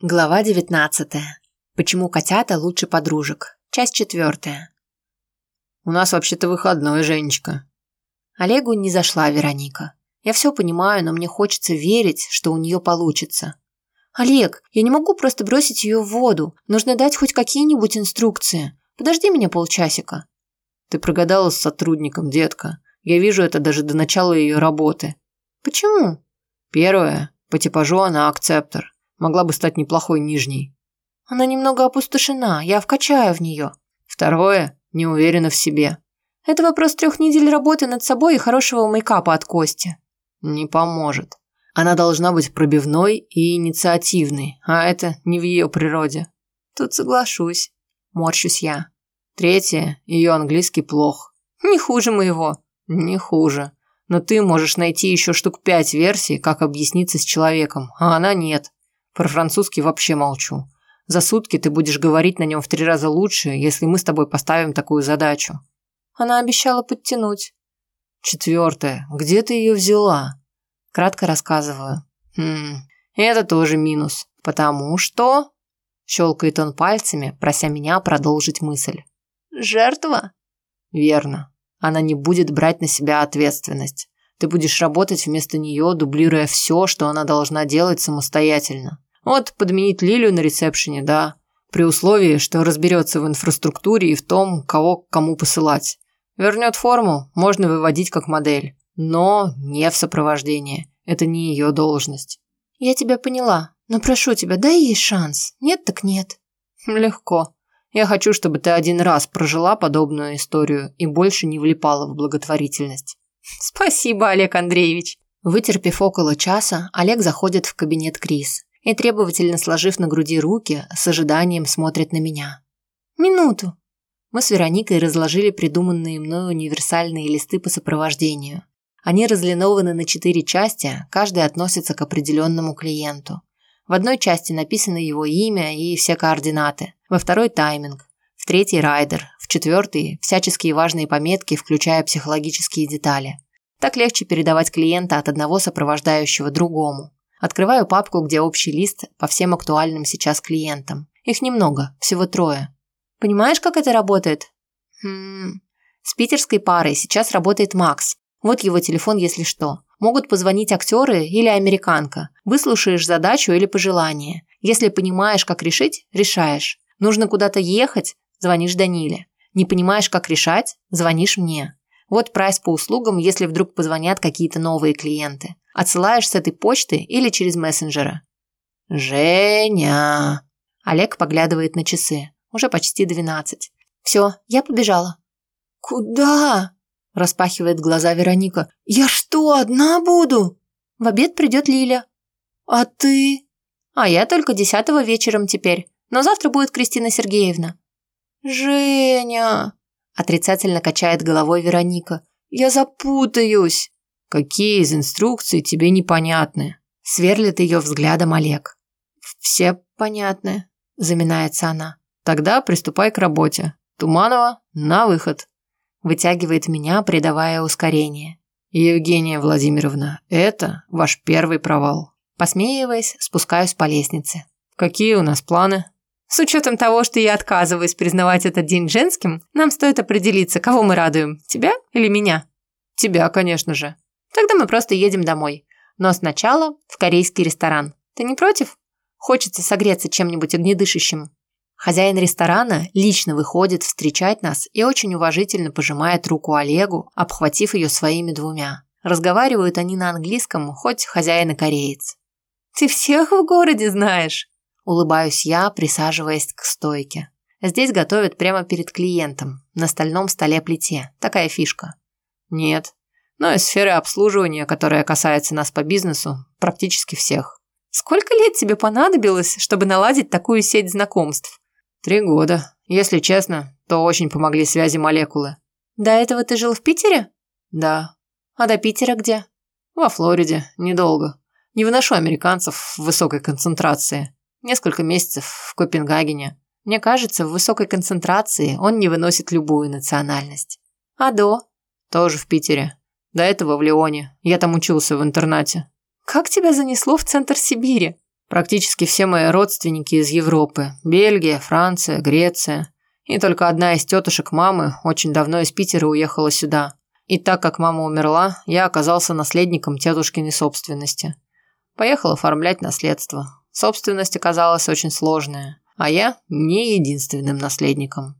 Глава 19. Почему котята лучше подружек? Часть четвертая. У нас вообще-то выходной, Женечка. Олегу не зашла Вероника. Я все понимаю, но мне хочется верить, что у нее получится. Олег, я не могу просто бросить ее в воду. Нужно дать хоть какие-нибудь инструкции. Подожди меня полчасика. Ты прогадала с сотрудником, детка. Я вижу это даже до начала ее работы. Почему? Первое. По типажу она акцептор. Могла бы стать неплохой нижней. Она немного опустошена, я вкачаю в нее. Второе, не уверена в себе. Это вопрос трех недель работы над собой и хорошего мейкапа от Кости. Не поможет. Она должна быть пробивной и инициативной, а это не в ее природе. Тут соглашусь. Морщусь я. Третье, ее английский плох. Не хуже моего. Не хуже. Но ты можешь найти еще штук пять версий, как объясниться с человеком, а она нет. Про французский вообще молчу. За сутки ты будешь говорить на нем в три раза лучше, если мы с тобой поставим такую задачу. Она обещала подтянуть. Четвертое. Где ты ее взяла? Кратко рассказываю. Хм, это тоже минус. Потому что... Щелкает он пальцами, прося меня продолжить мысль. Жертва? Верно. Она не будет брать на себя ответственность. Ты будешь работать вместо нее, дублируя все, что она должна делать самостоятельно. Вот подменить Лилию на ресепшене, да. При условии, что разберется в инфраструктуре и в том, кого к кому посылать. Вернет форму, можно выводить как модель. Но не в сопровождении. Это не ее должность. Я тебя поняла. Но прошу тебя, дай ей шанс. Нет так нет. Легко. Я хочу, чтобы ты один раз прожила подобную историю и больше не влипала в благотворительность. Спасибо, Олег Андреевич. Вытерпев около часа, Олег заходит в кабинет Крис и, требовательно сложив на груди руки, с ожиданием смотрит на меня. «Минуту!» Мы с Вероникой разложили придуманные мною универсальные листы по сопровождению. Они разлинованы на четыре части, каждая относится к определенному клиенту. В одной части написано его имя и все координаты, во второй – тайминг, в третий – райдер, в четвертый – всяческие важные пометки, включая психологические детали. Так легче передавать клиента от одного сопровождающего другому. Открываю папку, где общий лист по всем актуальным сейчас клиентам. Их немного, всего трое. Понимаешь, как это работает? Хм... С питерской парой сейчас работает Макс. Вот его телефон, если что. Могут позвонить актеры или американка. Выслушаешь задачу или пожелание. Если понимаешь, как решить, решаешь. Нужно куда-то ехать, звонишь Даниле. Не понимаешь, как решать, звонишь мне. Вот прайс по услугам, если вдруг позвонят какие-то новые клиенты. Отсылаешь с этой почты или через мессенджера. «Женя!» Олег поглядывает на часы. Уже почти двенадцать. «Все, я побежала». «Куда?» Распахивает глаза Вероника. «Я что, одна буду?» «В обед придет Лиля». «А ты?» «А я только десятого вечером теперь. Но завтра будет Кристина Сергеевна». «Женя!» Отрицательно качает головой Вероника. «Я запутаюсь!» «Какие из инструкций тебе непонятны?» Сверлит ее взглядом Олег. «Все понятны», заминается она. «Тогда приступай к работе. Туманова, на выход!» Вытягивает меня, придавая ускорение. «Евгения Владимировна, это ваш первый провал». Посмеиваясь, спускаюсь по лестнице. «Какие у нас планы?» С учетом того, что я отказываюсь признавать этот день женским, нам стоит определиться, кого мы радуем, тебя или меня? Тебя, конечно же. Тогда мы просто едем домой. Но сначала в корейский ресторан. Ты не против? Хочется согреться чем-нибудь огнедышащим. Хозяин ресторана лично выходит встречать нас и очень уважительно пожимает руку Олегу, обхватив ее своими двумя. Разговаривают они на английском, хоть хозяин и кореец. «Ты всех в городе знаешь?» Улыбаюсь я, присаживаясь к стойке. Здесь готовят прямо перед клиентом, на стальном столе плите. Такая фишка. Нет. Но из сферы обслуживания, которая касается нас по бизнесу, практически всех. Сколько лет тебе понадобилось, чтобы наладить такую сеть знакомств? Три года. Если честно, то очень помогли связи молекулы. До этого ты жил в Питере? Да. А до Питера где? Во Флориде. Недолго. Не выношу американцев в высокой концентрации. Несколько месяцев в Копенгагене. Мне кажется, в высокой концентрации он не выносит любую национальность. А до? Тоже в Питере. До этого в Лионе. Я там учился в интернате. Как тебя занесло в центр Сибири? Практически все мои родственники из Европы. Бельгия, Франция, Греция. И только одна из тетушек мамы очень давно из Питера уехала сюда. И так как мама умерла, я оказался наследником тетушкиной собственности. Поехал оформлять наследство. Собственность оказалась очень сложная, а я не единственным наследником.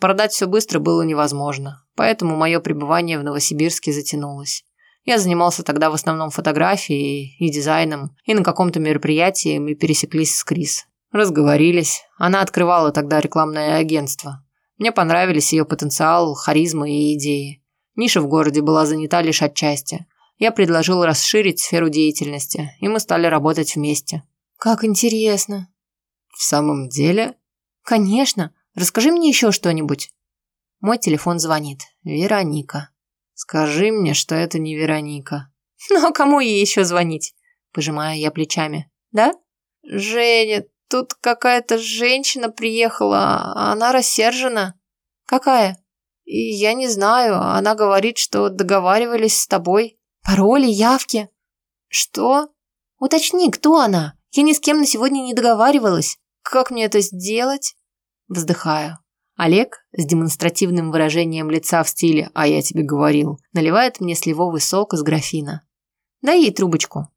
Продать все быстро было невозможно, поэтому мое пребывание в Новосибирске затянулось. Я занимался тогда в основном фотографией и дизайном, и на каком-то мероприятии мы пересеклись с Крис. Разговорились. Она открывала тогда рекламное агентство. Мне понравились ее потенциал, харизма и идеи. Ниша в городе была занята лишь отчасти. Я предложил расширить сферу деятельности, и мы стали работать вместе. Как интересно. В самом деле? Конечно. Расскажи мне еще что-нибудь. Мой телефон звонит. Вероника. Скажи мне, что это не Вероника. Ну, а кому ей еще звонить? Пожимаю я плечами. Да? Женя, тут какая-то женщина приехала, а она рассержена. Какая? я не знаю, она говорит, что договаривались с тобой. Пароли, явки. Что? Уточни, кто она? Я ни с кем на сегодня не договаривалась. Как мне это сделать? Вздыхаю. Олег с демонстративным выражением лица в стиле «а я тебе говорил» наливает мне сливовый сок из графина. Дай ей трубочку.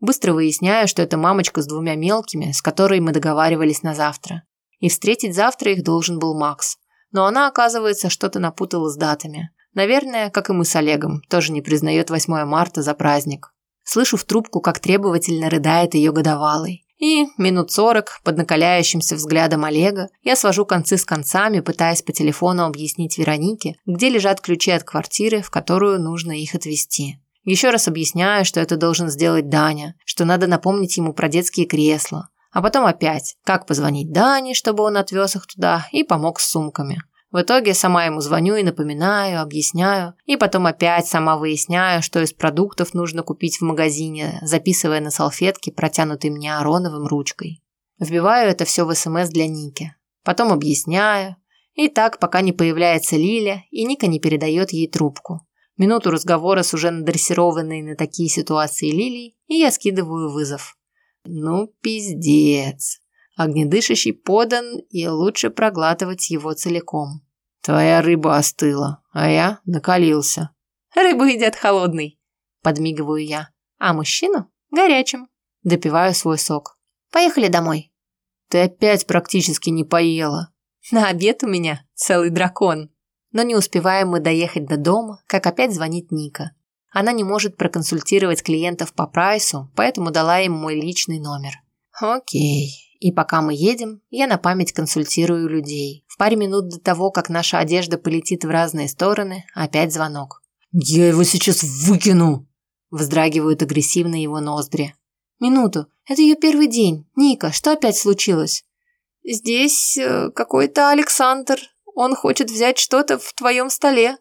Быстро выясняю, что это мамочка с двумя мелкими, с которой мы договаривались на завтра. И встретить завтра их должен был Макс. Но она, оказывается, что-то напутала с датами. Наверное, как и мы с Олегом, тоже не признает 8 марта за праздник. Слышу в трубку, как требовательно рыдает ее годовалый. И минут сорок, под накаляющимся взглядом Олега, я свожу концы с концами, пытаясь по телефону объяснить Веронике, где лежат ключи от квартиры, в которую нужно их отвезти. Еще раз объясняю, что это должен сделать Даня, что надо напомнить ему про детские кресла. А потом опять, как позвонить Дане, чтобы он отвез их туда и помог с сумками. В итоге сама ему звоню и напоминаю, объясняю, и потом опять сама выясняю, что из продуктов нужно купить в магазине, записывая на салфетке, протянутой мне Ароновым ручкой. Вбиваю это все в СМС для Ники. Потом объясняю. И так, пока не появляется Лиля, и Ника не передает ей трубку. Минуту разговора с уже надрессированной на такие ситуации Лилией, и я скидываю вызов. Ну, пиздец. Огнедышащий подан, и лучше проглатывать его целиком. Твоя рыба остыла, а я накалился. Рыба едят холодный, подмигиваю я, а мужчину горячим. Допиваю свой сок. Поехали домой. Ты опять практически не поела. На обед у меня целый дракон. Но не успеваем мы доехать до дома, как опять звонит Ника. Она не может проконсультировать клиентов по прайсу, поэтому дала им мой личный номер. Окей. И пока мы едем, я на память консультирую людей. В паре минут до того, как наша одежда полетит в разные стороны, опять звонок. «Я его сейчас выкину!» Вздрагивают агрессивно его ноздри. «Минуту. Это ее первый день. Ника, что опять случилось?» «Здесь э, какой-то Александр. Он хочет взять что-то в твоем столе».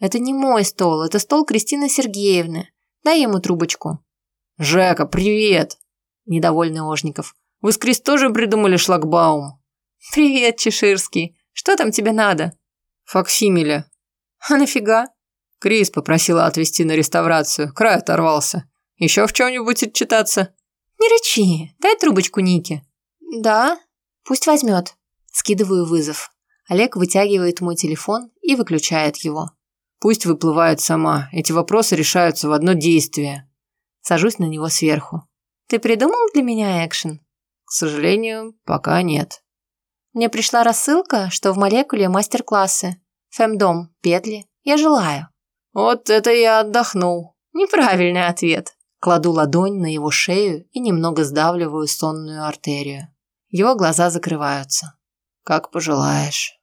«Это не мой стол, это стол Кристины Сергеевны. Дай ему трубочку». «Жека, привет!» Недовольный Ожников. Вы с Крис тоже придумали шлагбаум?» «Привет, Чеширский. Что там тебе надо?» «Факсимиле». «А нафига?» Крис попросила отвезти на реставрацию. Край оторвался. Еще в чем-нибудь отчитаться?» «Не рычи. Дай трубочку Нике». «Да? Пусть возьмет». Скидываю вызов. Олег вытягивает мой телефон и выключает его. «Пусть выплывает сама. Эти вопросы решаются в одно действие». Сажусь на него сверху. «Ты придумал для меня экшен?» К сожалению, пока нет. Мне пришла рассылка, что в молекуле мастер-классы. Фемдом, петли. Я желаю. Вот это я отдохнул. Неправильный ответ. Кладу ладонь на его шею и немного сдавливаю сонную артерию. Его глаза закрываются. Как пожелаешь.